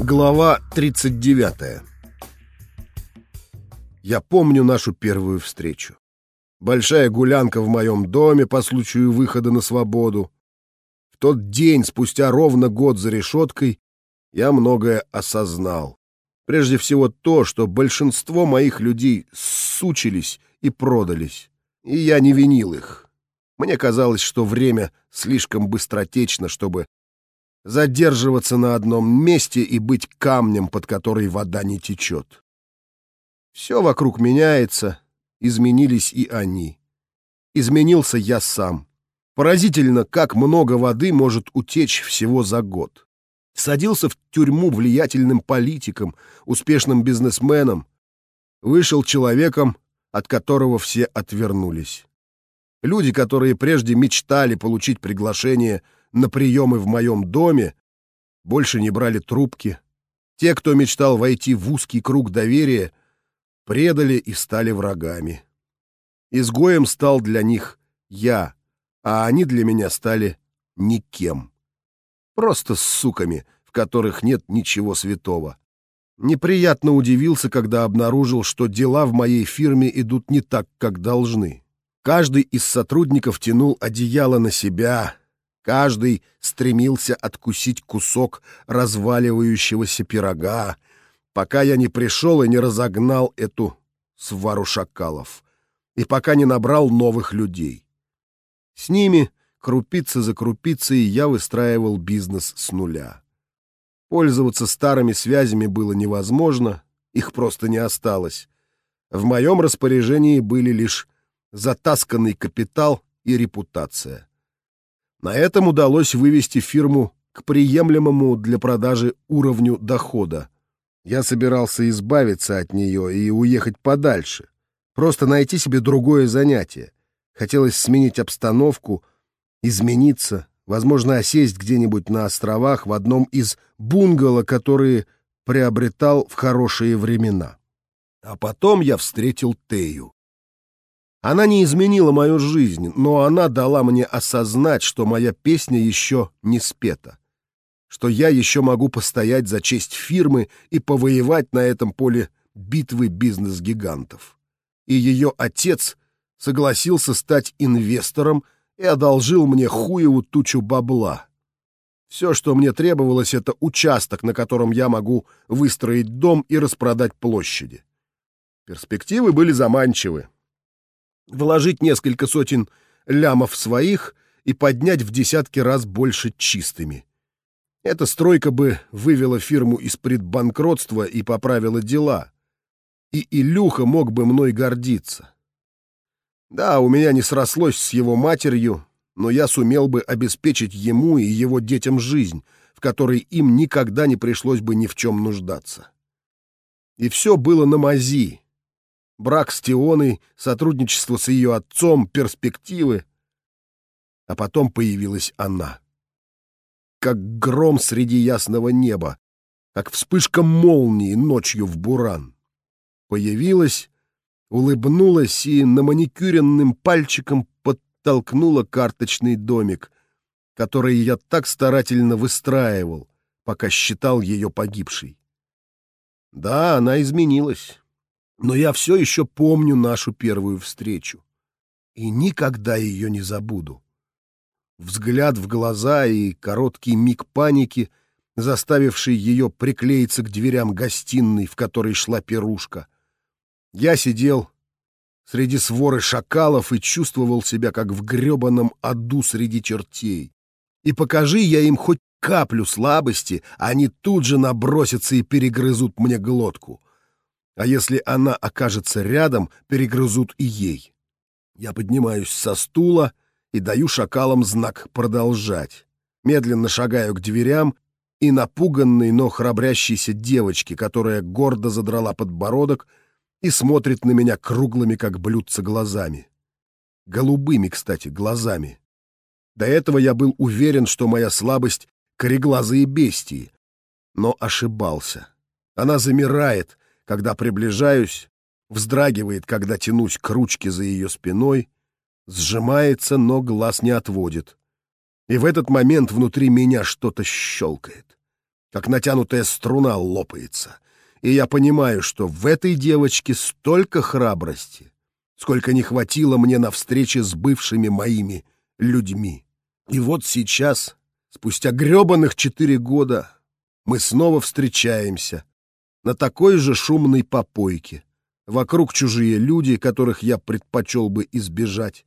Глава 39 Я помню нашу первую встречу. Большая гулянка в моем доме по случаю выхода на свободу. В тот день, спустя ровно год за решеткой, я многое осознал. Прежде всего то, что большинство моих людей сучились и продались. И я не винил их. Мне казалось, что время слишком быстротечно, чтобы задерживаться на одном месте и быть камнем, под который вода не течет. Все вокруг меняется, изменились и они. Изменился я сам. Поразительно, как много воды может утечь всего за год. Садился в тюрьму влиятельным политиком, успешным бизнесменом. Вышел человеком, от которого все отвернулись. Люди, которые прежде мечтали получить приглашение на приемы в моем доме, больше не брали трубки. Те, кто мечтал войти в узкий круг доверия, предали и стали врагами. Изгоем стал для них я, а они для меня стали никем. Просто с суками, в которых нет ничего святого. Неприятно удивился, когда обнаружил, что дела в моей фирме идут не так, как должны. Каждый из сотрудников тянул одеяло на себя, каждый стремился откусить кусок разваливающегося пирога, пока я не пришел и не разогнал эту свару шакалов, и пока не набрал новых людей. С ними, крупица за крупицей, я выстраивал бизнес с нуля. Пользоваться старыми связями было невозможно, их просто не осталось. В моем распоряжении были лишь затасканный капитал и репутация. На этом удалось вывести фирму к приемлемому для продажи уровню дохода. Я собирался избавиться от нее и уехать подальше, просто найти себе другое занятие. Хотелось сменить обстановку, измениться, возможно, осесть где-нибудь на островах в одном из бунгало, которые приобретал в хорошие времена. А потом я встретил Тею. Она не изменила мою жизнь, но она дала мне осознать, что моя песня еще не спета, что я еще могу постоять за честь фирмы и повоевать на этом поле битвы бизнес-гигантов. И ее отец согласился стать инвестором и одолжил мне хуеву тучу бабла. Все, что мне требовалось, это участок, на котором я могу выстроить дом и распродать площади. Перспективы были заманчивы вложить несколько сотен лямов своих и поднять в десятки раз больше чистыми. Эта стройка бы вывела фирму из предбанкротства и поправила дела. И Илюха мог бы мной гордиться. Да, у меня не срослось с его матерью, но я сумел бы обеспечить ему и его детям жизнь, в которой им никогда не пришлось бы ни в чем нуждаться. И все было на мази, брак с Тионой, сотрудничество с ее отцом, перспективы. А потом появилась она. Как гром среди ясного неба, как вспышка молнии ночью в буран. Появилась, улыбнулась и на маникюренным пальчиком подтолкнула карточный домик, который я так старательно выстраивал, пока считал ее погибшей. Да, она изменилась но я все еще помню нашу первую встречу и никогда ее не забуду. Взгляд в глаза и короткий миг паники, заставивший ее приклеиться к дверям гостиной, в которой шла пирушка. Я сидел среди своры шакалов и чувствовал себя как в гребаном аду среди чертей. И покажи я им хоть каплю слабости, они тут же набросятся и перегрызут мне глотку а если она окажется рядом, перегрызут и ей. Я поднимаюсь со стула и даю шакалам знак «продолжать». Медленно шагаю к дверям и напуганной, но храбрящейся девочке, которая гордо задрала подбородок и смотрит на меня круглыми, как блюдца, глазами. Голубыми, кстати, глазами. До этого я был уверен, что моя слабость — кореглазые бестии, но ошибался. Она замирает, когда приближаюсь, вздрагивает, когда тянусь к ручке за ее спиной, сжимается, но глаз не отводит. И в этот момент внутри меня что-то щелкает. как натянутая струна лопается. И я понимаю, что в этой девочке столько храбрости, сколько не хватило мне на встрече с бывшими моими людьми. И вот сейчас, спустя гребаных четыре года, мы снова встречаемся на такой же шумной попойке. Вокруг чужие люди, которых я предпочел бы избежать.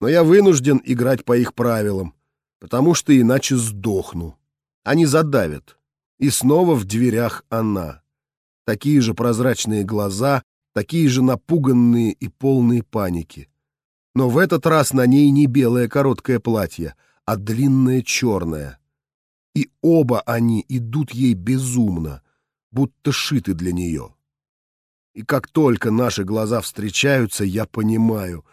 Но я вынужден играть по их правилам, потому что иначе сдохну. Они задавят. И снова в дверях она. Такие же прозрачные глаза, такие же напуганные и полные паники. Но в этот раз на ней не белое короткое платье, а длинное черное. И оба они идут ей безумно, будто шиты для нее. И как только наши глаза встречаются, я понимаю,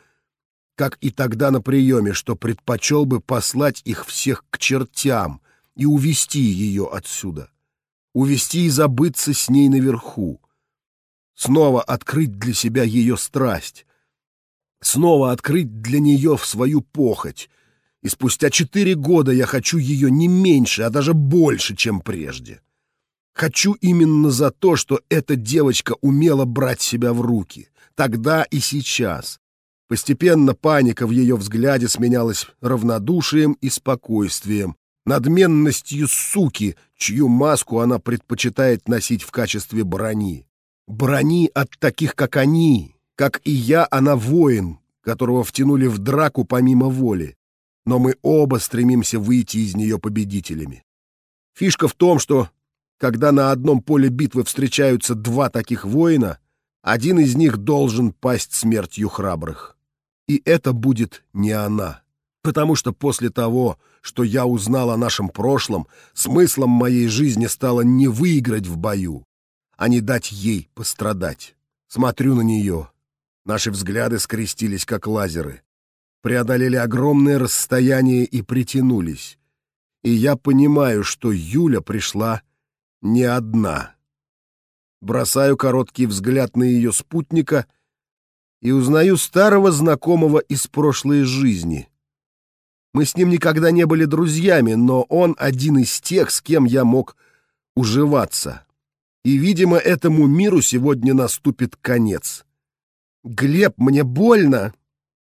как и тогда на приеме, что предпочел бы послать их всех к чертям и увести ее отсюда. Увести и забыться с ней наверху. Снова открыть для себя ее страсть. Снова открыть для нее в свою похоть. И спустя четыре года я хочу ее не меньше, а даже больше, чем прежде. Хочу именно за то, что эта девочка умела брать себя в руки. Тогда и сейчас. Постепенно паника в ее взгляде сменялась равнодушием и спокойствием, надменностью суки, чью маску она предпочитает носить в качестве брони. Брони от таких, как они. Как и я, она воин, которого втянули в драку помимо воли. Но мы оба стремимся выйти из нее победителями. Фишка в том, что когда на одном поле битвы встречаются два таких воина, один из них должен пасть смертью храбрых. И это будет не она. Потому что после того, что я узнал о нашем прошлом, смыслом моей жизни стало не выиграть в бою, а не дать ей пострадать. Смотрю на нее. Наши взгляды скрестились, как лазеры. Преодолели огромное расстояние и притянулись. И я понимаю, что Юля пришла не одна. Бросаю короткий взгляд на ее спутника и узнаю старого знакомого из прошлой жизни. Мы с ним никогда не были друзьями, но он один из тех, с кем я мог уживаться. И, видимо, этому миру сегодня наступит конец. «Глеб, мне больно!»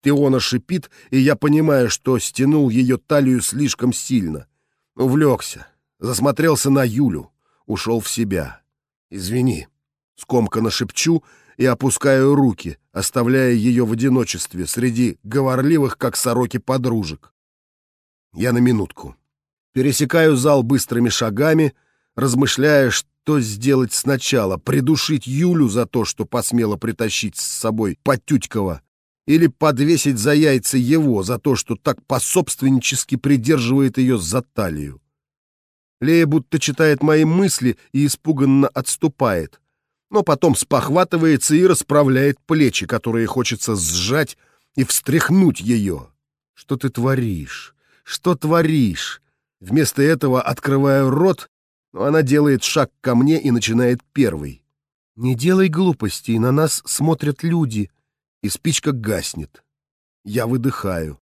Теона шипит, и я понимаю, что стянул ее талию слишком сильно. Увлекся, засмотрелся на Юлю ушел в себя. «Извини», — скомканно шепчу и опускаю руки, оставляя ее в одиночестве среди говорливых, как сороки, подружек. Я на минутку. Пересекаю зал быстрыми шагами, размышляя, что сделать сначала, придушить Юлю за то, что посмела притащить с собой Потютькова, или подвесить за яйца его за то, что так пособственнически придерживает ее за талию. Лея будто читает мои мысли и испуганно отступает, но потом спохватывается и расправляет плечи, которые хочется сжать и встряхнуть ее. Что ты творишь? Что творишь? Вместо этого открываю рот, но она делает шаг ко мне и начинает первый. Не делай глупостей, на нас смотрят люди, и спичка гаснет. Я выдыхаю.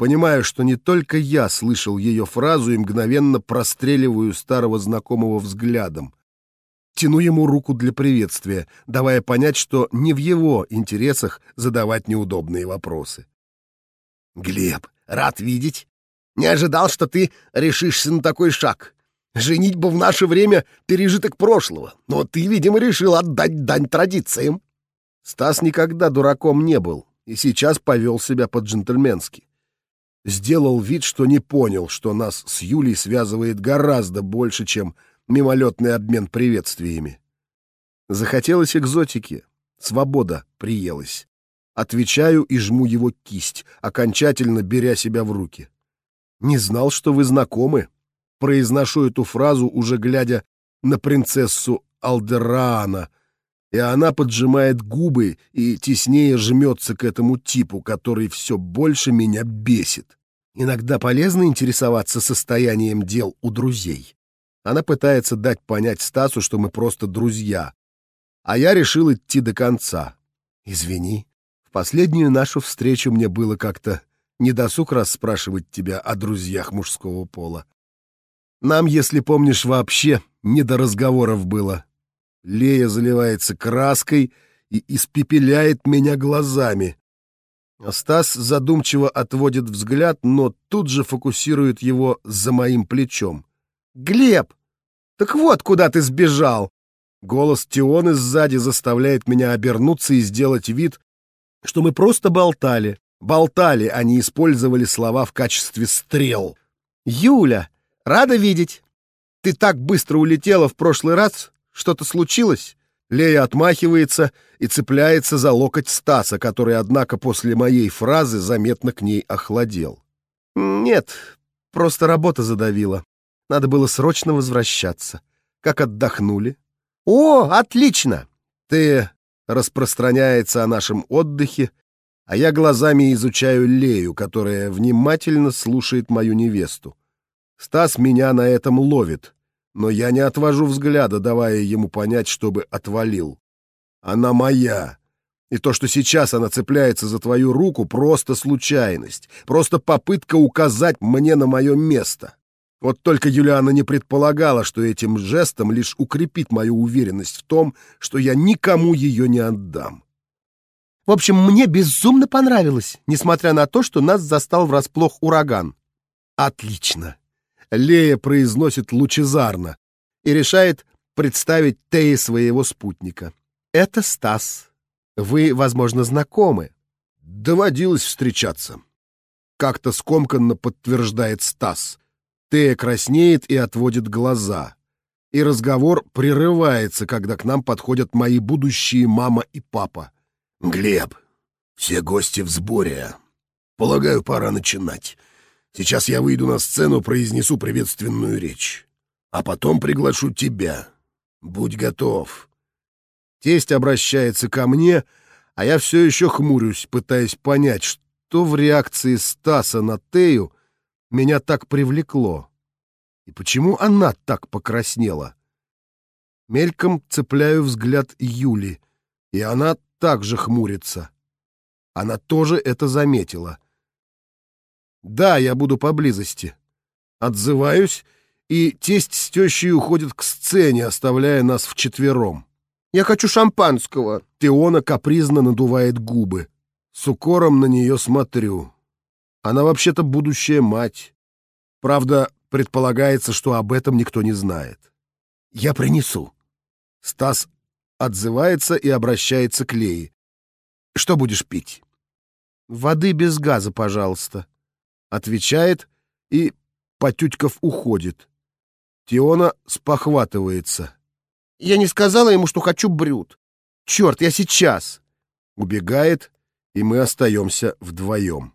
Понимаю, что не только я слышал ее фразу и мгновенно простреливаю старого знакомого взглядом. Тяну ему руку для приветствия, давая понять, что не в его интересах задавать неудобные вопросы. «Глеб, рад видеть. Не ожидал, что ты решишься на такой шаг. Женитьба в наше время — пережиток прошлого, но ты, видимо, решил отдать дань традициям». Стас никогда дураком не был и сейчас повел себя по-джентльменски сделал вид, что не понял, что нас с Юлей связывает гораздо больше, чем мимолетный обмен приветствиями. Захотелось экзотики, свобода приелась. Отвечаю и жму его кисть, окончательно беря себя в руки. «Не знал, что вы знакомы». Произношу эту фразу, уже глядя на принцессу Алдерана, и она поджимает губы и теснее жмется к этому типу, который все больше меня бесит. Иногда полезно интересоваться состоянием дел у друзей. Она пытается дать понять Стасу, что мы просто друзья. А я решил идти до конца. Извини, в последнюю нашу встречу мне было как-то недосуг расспрашивать тебя о друзьях мужского пола. Нам, если помнишь, вообще не до разговоров было. Лея заливается краской и испепеляет меня глазами. Стас задумчиво отводит взгляд, но тут же фокусирует его за моим плечом. «Глеб, так вот куда ты сбежал!» Голос Тионы сзади заставляет меня обернуться и сделать вид, что мы просто болтали. Болтали, а не использовали слова в качестве стрел. «Юля, рада видеть! Ты так быстро улетела в прошлый раз, что-то случилось?» Лея отмахивается и цепляется за локоть Стаса, который, однако, после моей фразы заметно к ней охладел. «Нет, просто работа задавила. Надо было срочно возвращаться. Как отдохнули?» «О, отлично!» Ты распространяется о нашем отдыхе, а я глазами изучаю Лею, которая внимательно слушает мою невесту. Стас меня на этом ловит, но я не отвожу взгляда, давая ему понять, чтобы отвалил. Она моя. И то, что сейчас она цепляется за твою руку, просто случайность, просто попытка указать мне на мое место. Вот только Юлиана не предполагала, что этим жестом лишь укрепит мою уверенность в том, что я никому ее не отдам. В общем, мне безумно понравилось, несмотря на то, что нас застал врасплох ураган. Отлично. Лея произносит лучезарно и решает представить Теи своего спутника. Это Стас. Вы, возможно, знакомы. Доводилось встречаться. Как-то скомканно подтверждает Стас. Тея краснеет и отводит глаза. И разговор прерывается, когда к нам подходят мои будущие мама и папа. «Глеб, все гости в сборе. Полагаю, пора начинать. Сейчас я выйду на сцену, произнесу приветственную речь. А потом приглашу тебя. Будь готов». Тесть обращается ко мне, а я все еще хмурюсь, пытаясь понять, что в реакции Стаса на Тею меня так привлекло? И почему она так покраснела? Мельком цепляю взгляд Юли, и она также хмурится. Она тоже это заметила. Да, я буду поблизости. Отзываюсь, и тесть с тещей уходят к сцене, оставляя нас вчетвером. «Я хочу шампанского!» Теона капризно надувает губы. С укором на нее смотрю. Она вообще-то будущая мать. Правда, предполагается, что об этом никто не знает. «Я принесу». Стас отзывается и обращается к Лее. «Что будешь пить?» «Воды без газа, пожалуйста», — отвечает и, потютьков, уходит. Теона спохватывается. «Я не сказала ему, что хочу брют. Черт, я сейчас!» Убегает, и мы остаемся вдвоем.